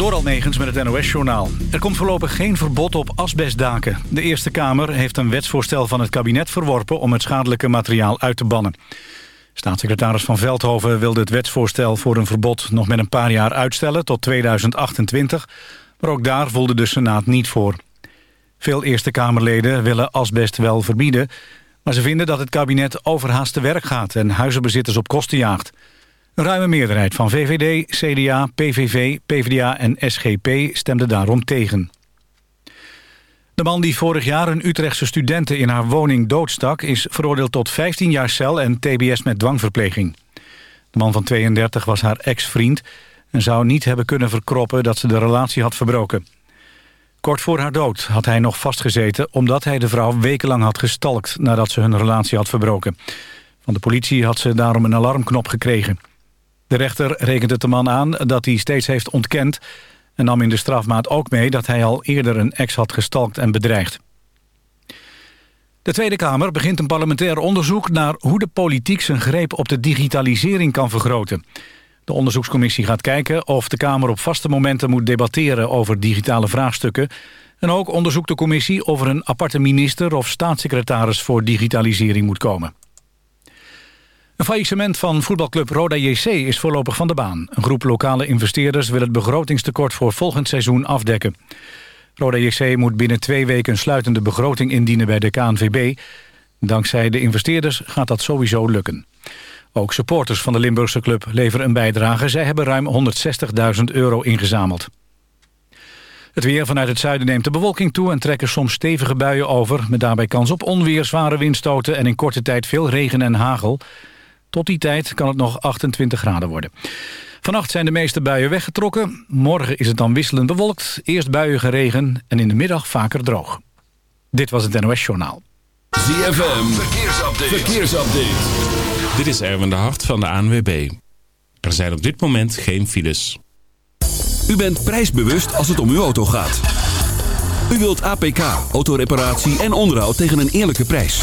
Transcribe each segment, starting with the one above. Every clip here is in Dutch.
Door Almegens met het NOS-journaal. Er komt voorlopig geen verbod op asbestdaken. De Eerste Kamer heeft een wetsvoorstel van het kabinet verworpen... om het schadelijke materiaal uit te bannen. Staatssecretaris Van Veldhoven wilde het wetsvoorstel voor een verbod... nog met een paar jaar uitstellen tot 2028. Maar ook daar voelde de Senaat niet voor. Veel Eerste Kamerleden willen asbest wel verbieden... maar ze vinden dat het kabinet overhaast te werk gaat... en huizenbezitters op kosten jaagt... Een ruime meerderheid van VVD, CDA, PVV, PvdA en SGP stemde daarom tegen. De man die vorig jaar een Utrechtse studenten in haar woning doodstak... is veroordeeld tot 15 jaar cel en tbs met dwangverpleging. De man van 32 was haar ex-vriend... en zou niet hebben kunnen verkroppen dat ze de relatie had verbroken. Kort voor haar dood had hij nog vastgezeten... omdat hij de vrouw wekenlang had gestalkt nadat ze hun relatie had verbroken. Van de politie had ze daarom een alarmknop gekregen. De rechter rekent het de man aan dat hij steeds heeft ontkend... en nam in de strafmaat ook mee dat hij al eerder een ex had gestalkt en bedreigd. De Tweede Kamer begint een parlementair onderzoek naar hoe de politiek zijn greep op de digitalisering kan vergroten. De onderzoekscommissie gaat kijken of de Kamer op vaste momenten moet debatteren over digitale vraagstukken. En ook onderzoekt de commissie of er een aparte minister of staatssecretaris voor digitalisering moet komen. Een faillissement van voetbalclub Roda JC is voorlopig van de baan. Een groep lokale investeerders wil het begrotingstekort voor volgend seizoen afdekken. Roda JC moet binnen twee weken een sluitende begroting indienen bij de KNVB. Dankzij de investeerders gaat dat sowieso lukken. Ook supporters van de Limburgse club leveren een bijdrage. Zij hebben ruim 160.000 euro ingezameld. Het weer vanuit het zuiden neemt de bewolking toe... en trekken soms stevige buien over... met daarbij kans op onweer, zware windstoten... en in korte tijd veel regen en hagel. Tot die tijd kan het nog 28 graden worden. Vannacht zijn de meeste buien weggetrokken. Morgen is het dan wisselend bewolkt. Eerst buien regen en in de middag vaker droog. Dit was het NOS Journaal. ZFM, verkeersupdate. verkeersupdate. Dit is Erwin de Hart van de ANWB. Er zijn op dit moment geen files. U bent prijsbewust als het om uw auto gaat. U wilt APK, autoreparatie en onderhoud tegen een eerlijke prijs.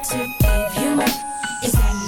to give you my. It's only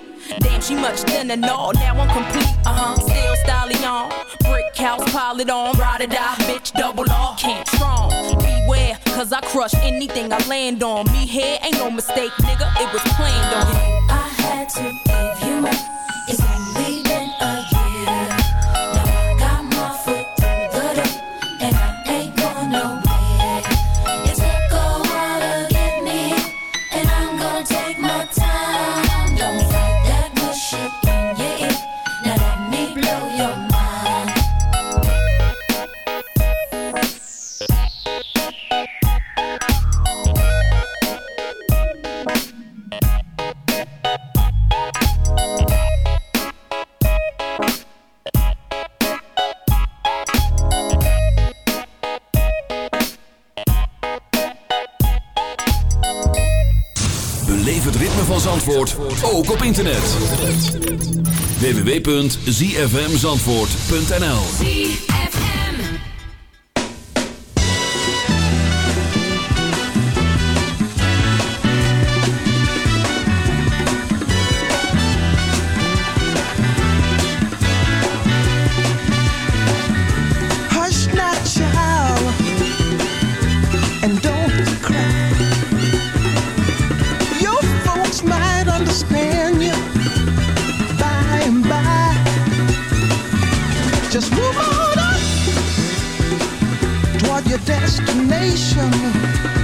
Damn, she much thinner, no, now I'm complete. Uh huh, still styling on. Brick house, pile it on. Ride or die, bitch, double off. Can't strong. Beware, cause I crush anything I land on. Me here ain't no mistake, nigga, it was planned on. I had to give you my. Zandvoort, ook op internet. www.zfmzandvoort.nl Hush now, child, and don't your destination.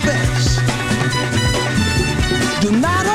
Best. Do not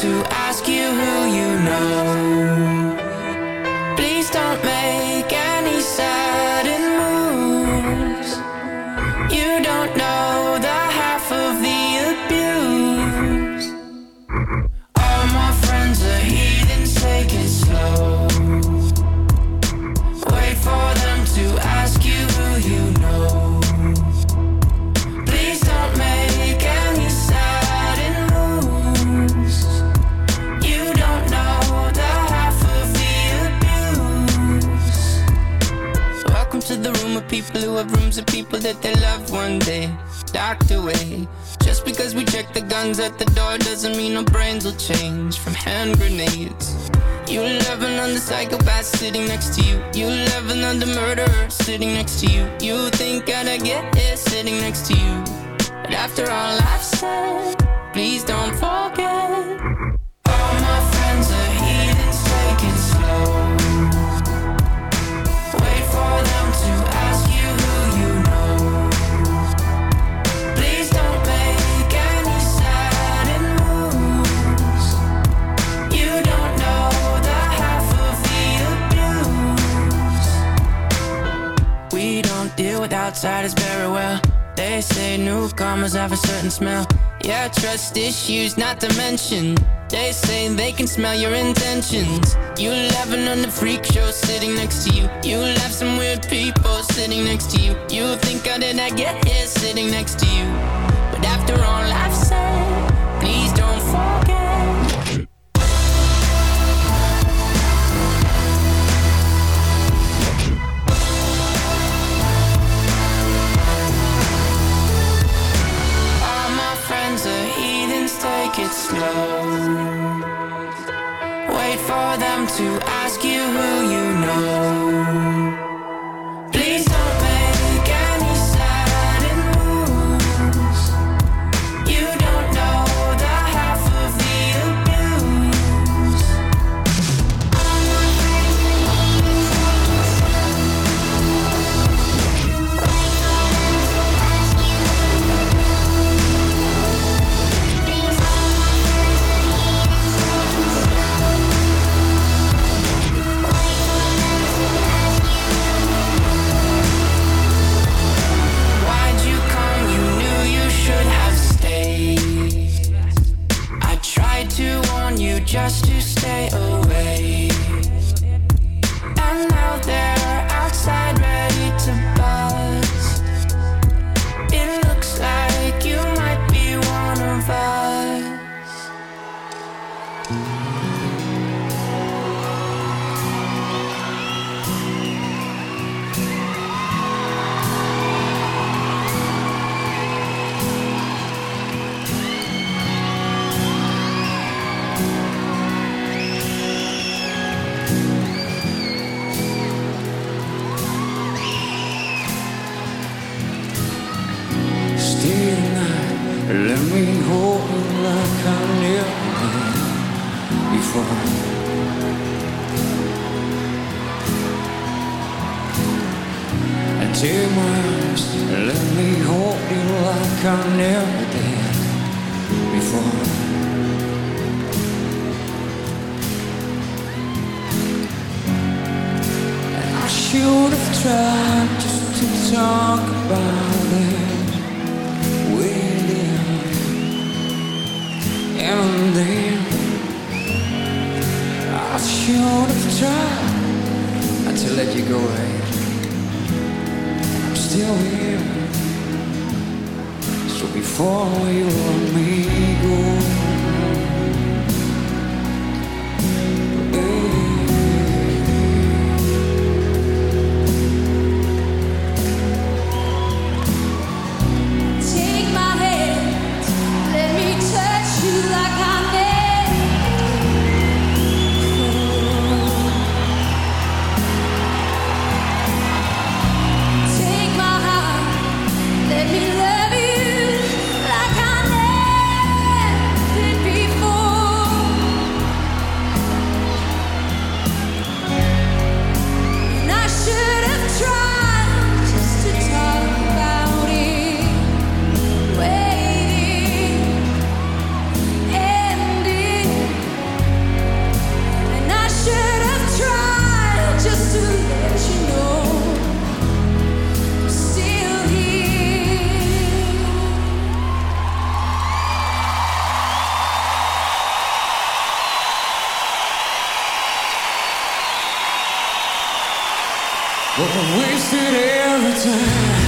to next to you. trust issues, not to mention. They say they can smell your intentions. You laughing on the freak show sitting next to you. You laugh some weird people sitting next to you. You think I did not get here sitting next to you. But after all I've said, please don't forget before. Take my arms let me hold you like I never did before. And I should have tried just to talk about it with you, and then can't try not to let you go away. I'm still here, so before you let me go. sir.